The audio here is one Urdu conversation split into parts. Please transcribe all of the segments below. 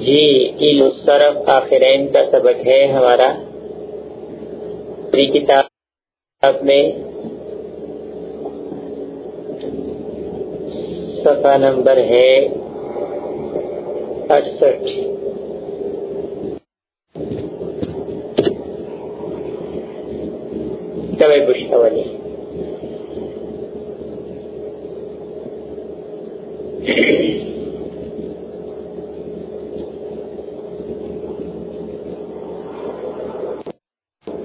جی الصرف آخرین کا سبق ہے ہمارا۔ کتاب میں صفحہ نمبر ہے اڑسٹھ کبھی بشا والی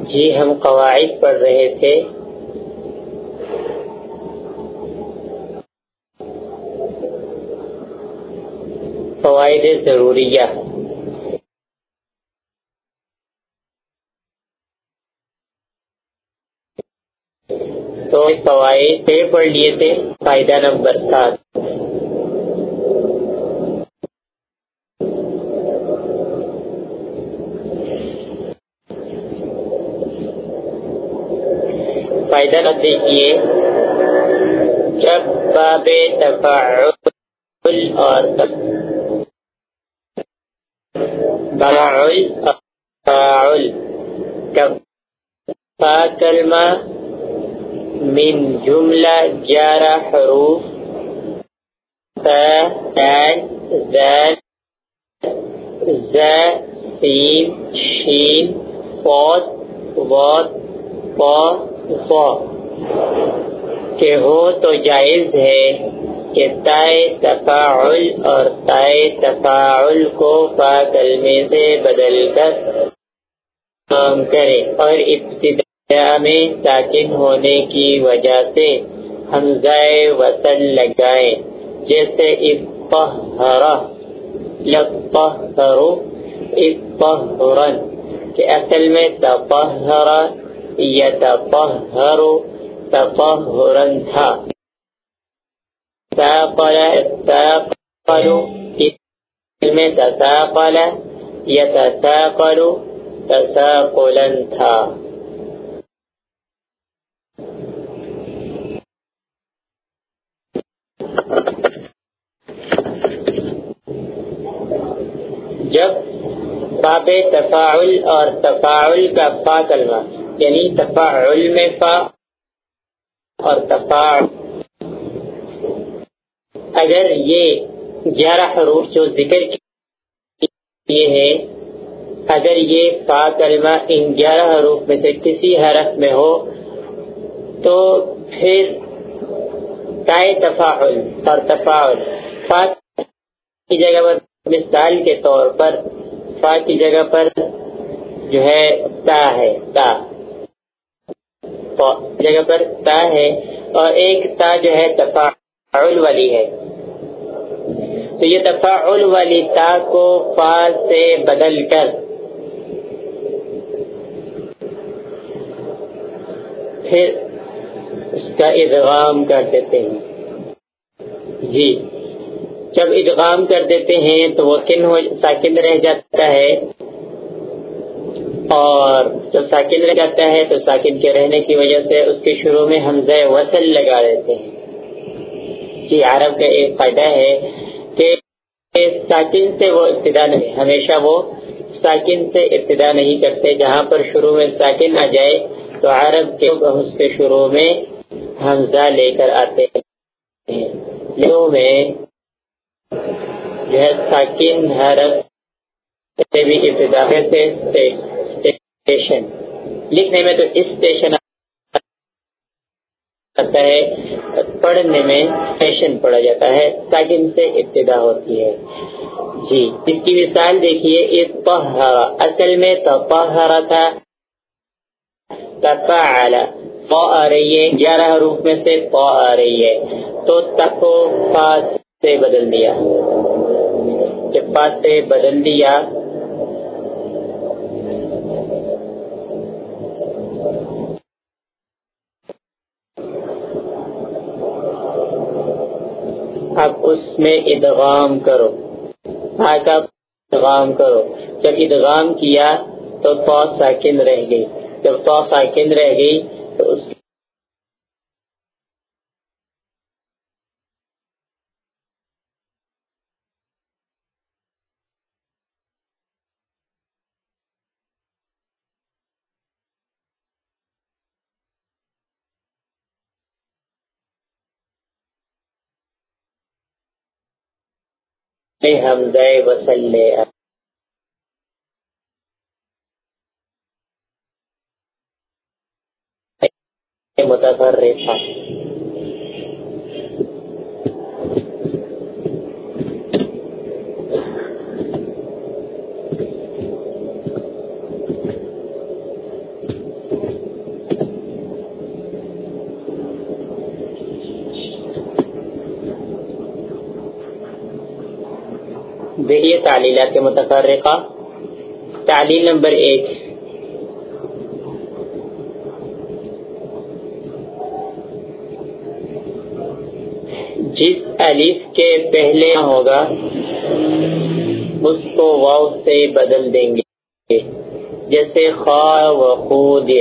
جی ہم قواعد پڑھ رہے تھے۔ قواعد ضروریہ۔ تو قواعد پہ پڑھ لیے تھے۔ فائدہ نمبر سات۔ فائدہ نہ دیکھیے۔ جب باب تفاعل اور تفاعل کفا کلمہ من جملہ گیارہ حروف فا دال سین، شین، فوت وات پا فا کہ ہو تو جائز ہے کہ تائے تفاعل اور تائے تفاعل کو فا کلمے سے بدل کر کام کرے اور ابتدا میں ساکن ہونے کی وجہ سے حمزہ وصل لگائے۔ جیسے اطہرہ یطہرو اطہرن، کہ اصل میں تطہرہ یتطہرو تطہرن تھا ساقل تاقل میں تساقل یتساقل تساقلا تھا جب باب تفاعل اور تفاعل کا فا کلمہ یعنی تفاعل میں فا اور تفاعل۔ اگر یہ گیارہ حروف جو ذکر کیے ہیں، اگر یہ فا کلمہ ان گیارہ حروف میں سے کسی حرف میں ہو، تو پھر تائے تفاعل اور تفاعل۔ فا کی جگہ پر مثال کے طور پر فا کی جگہ پر جو ہے تا ہے تا جگہ پر تا ہے اور ایک تا جو ہے تفاعل والی ہے۔ تو یہ تفاعل والی تا کو فا سے بدل کر پھر اس کا ادغام کر دیتے ہیں۔ جی جب ادغام کر دیتے ہیں تو وہ کن ساکن رہ جاتا ہے۔ اور جب ساکن رہ جاتا ہے تو ساکن کے رہنے کی وجہ سے اس کے شروع میں حمزہ وصل لگا دیتے ہیں۔ جی عرب کا ایک فائدہ ہے کہ ساکن سے وہ ابتدا نہیں، ہمیشہ وہ ساکن سے ابتدا نہیں کرتے۔ جہاں پر شروع میں ساکن آ جائے تو عرب کے اس کے شروع میں حمزہ لے کر آتے ہیں۔ میں جو ہے ساکن حرف سے بھی ابتدا سے اسٹیشن۔ لکھنے میں تو اسٹیشن آتا ہے، پڑھنے میں اسٹیشن پڑھا جاتا ہے، ساکن سے ابتدا ہوتی ہے۔ جی اس کی مثال دیکھیے اصل میں تطہرا تھا۔ تفعل پا آ رہی ہے گیارہ حروف میں سے پا آ رہی ہے تو تکو پاس سے بدل دیا۔ جب پاس سے بدل دیا میں ادغام کرو۔ کا ادغام کرو۔ جب ادغام کیا تو تو ساکن رہ گئی۔ جب تو ساکن رہ گئی تو اس حمزہ وصل متفرقہ. دیکھیے تعلیلات کے متفرقہ۔ تعلیل نمبر ایک۔ جس الف کے پہلے ہوگا، اس کو واو سے بدل دیں گے۔ جیسے خا و خود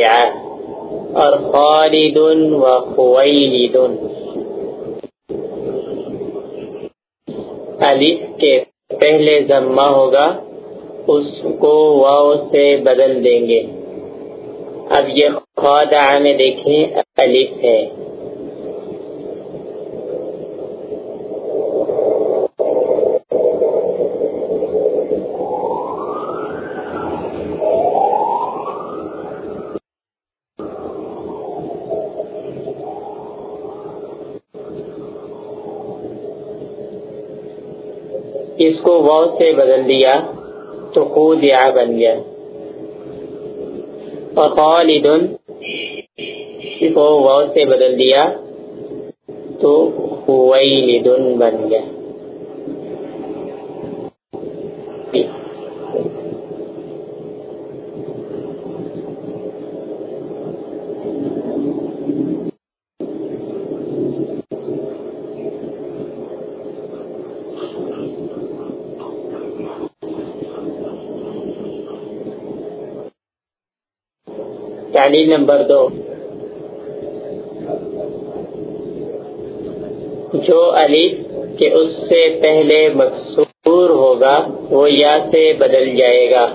اور خالد و خویلد الف کے پہلے ضمہ ہوگا اس کو واو سے بدل دیں گے اب یہ خواہ میں دیکھیں الف ہے اس کو واؤ سے بدل دیا تو خود یا بن گیا۔ اور خالد اس کو واؤ سے بدل دیا تو خویلدن بن گیا۔ تعلیل نمبر دو۔ جو الف کے اس سے پہلے مقصور ہوگا، وہ یا سے بدل جائے گا۔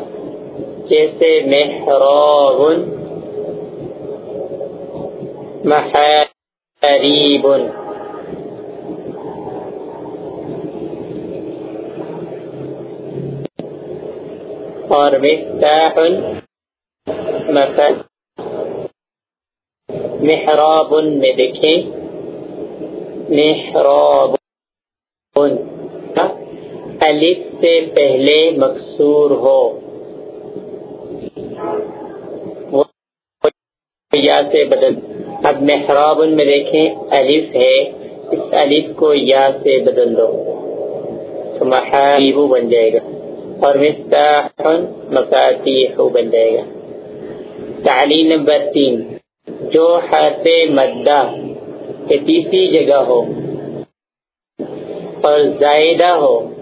جیسے محراب محریب اور مفتاح مثل محراب میں دیکھیں۔ محراب الف سے پہلے مقصور ہو۔ یا سے بدل۔ اب محراب میں دیکھیں، الف ہے۔ اس الف کو یا سے بدل دو۔ تو محاریب بن جائے گا۔ اور مفتاح مفاتیح بن جائے گا۔ تعلیم نمبر تین۔ جو حرف مدہ کے تیسری جگہ ہو اور زائدہ ہو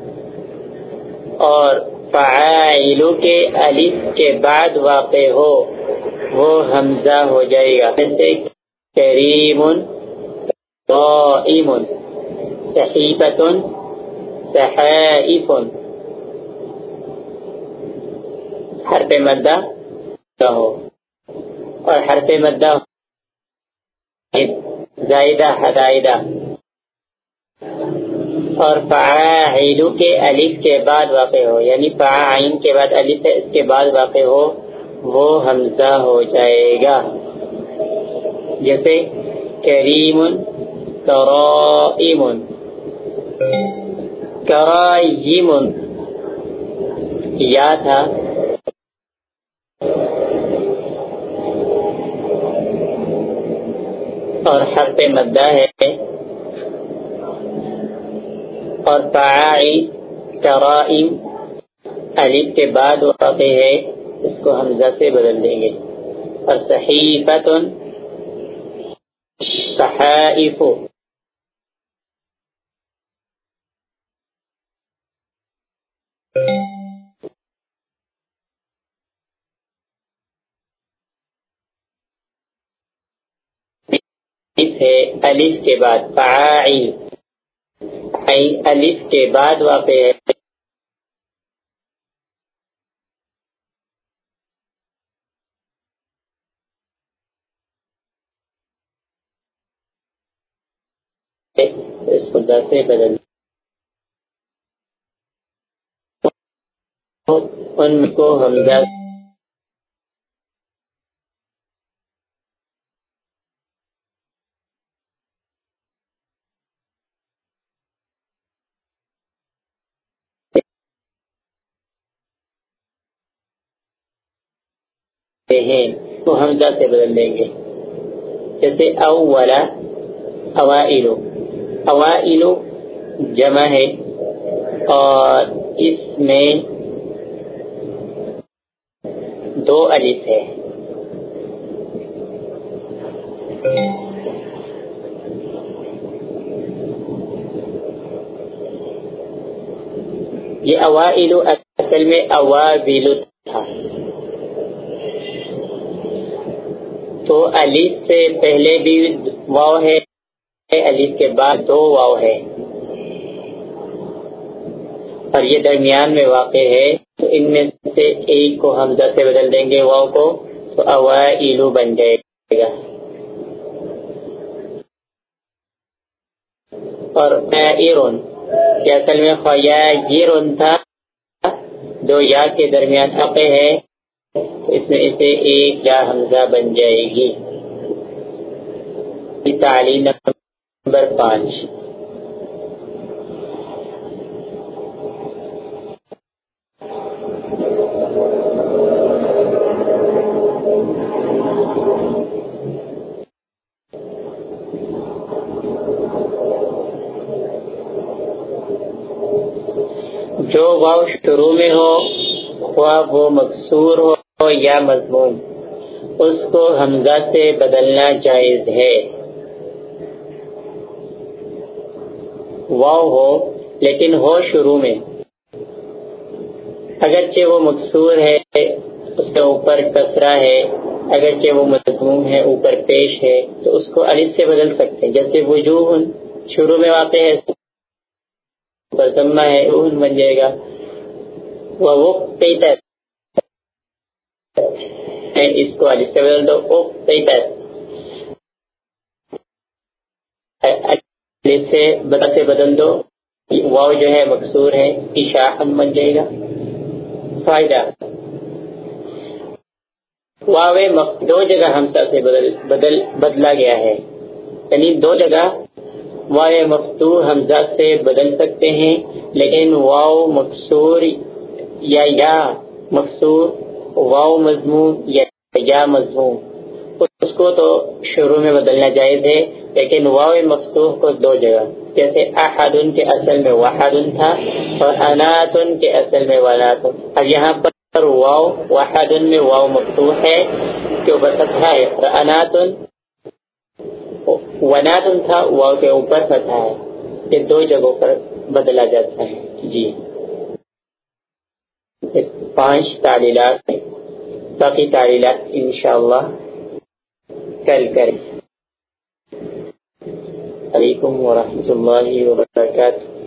اور فعائلو کے الف کے بعد واقع ہو، وہ حمزہ ہو جائے گا۔ جیسے کریم، قائم، صحیفت، صحائف۔ حرف مدہ ہو اور حرف مدہ زائدہ، حدائدہ۔ اور فعائلو کے الف کے بعد واقع ہو یعنی فعائن کے بعد الف ہے، اس کے بعد واقع ہو، وہ حمزہ ہو جائے گا۔ جیسے کریم، کرائم۔ کرائم۔ یا تھا اور حرف مدہ ہے اور فعائی کرائم الف کے بعد واقع ہے، اس کو حمزہ سے بدل دیں گے۔ اور صحیفتن، صحائف ہے الف کے بعد فعائل الف کے بعد واقع ہے۔ اس کو سے بدل۔ ان کو ہم حمزہ ہیں، تو حمزہ سے بدل دیں گے۔ جیسے اولا اوائلو اوائلو جمع ہے اور اس میں دو الف ہے۔ یہ اوائلو اصل میں اوابلو تھا تو الف سے پہلے بھی واؤ ہے الف کے بعد دو واؤ ہے اور یہ درمیان میں واقع ہے، تو ان میں سے ایک کو حمزہ سے بدل دیں گے واؤ کو، تو اوائلو بن جائے گا۔ اور یہ اصل میں خیرون تھا دو یا کے درمیان واقع ہے اس میں سے ایک یا حمزہ بن جائے گی؟ تعلیم نمبر پانچ۔ جو واؤ شروع میں ہو، خواہ وہ مقصور ہو۔ یا مضمون، اس کو حمزہ سے بدلنا جائز ہے۔ واؤ ہو، لیکن ہو شروع میں۔ اگرچہ وہ مقصور ہے، اس کے اوپر کسرا ہے، اگرچہ وہ مضمون ہے، اوپر پیش ہے، تو اس کو علی سے بدل سکتے ہیں۔ جیسے وجوہ، شروع میں واقع ہے ہے بن جائے گا۔ وہ اس کو علی سے بدل دو او سے بدا سے بدل دو واؤ جو ہے مقصور ہے اشاہم بن جائے گا فائدہ واو دو جگہ ہمسا سے بدل بدل بدلا گیا ہے یعنی دو جگہ واو مفتو حمزہ سے بدل سکتے ہیں لیکن واؤ مقصور یا یا مقصور واؤ مضمون یا یا مضمون، اس کو تو شروع میں بدلنا جائز ہے، لیکن واو مفتوح کو دو جگہ، جیسے احد کے اصل میں واحد تھا اور انات کے اصل میں ولات اب یہاں پر واو واحد میں واو مفتوح ہے کے اوپر فتح ہے، اور انات ونات تھا، واو کے اوپر فتح ہے۔ یہ دو جگہوں پر بدلا جاتا ہے۔ جی۔ پانچ تعلیلات باقی تعلیلات انشاءاللہ کل کریں۔ علیکم ورحمۃ اللہ وبرکاتہ۔